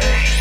Hey.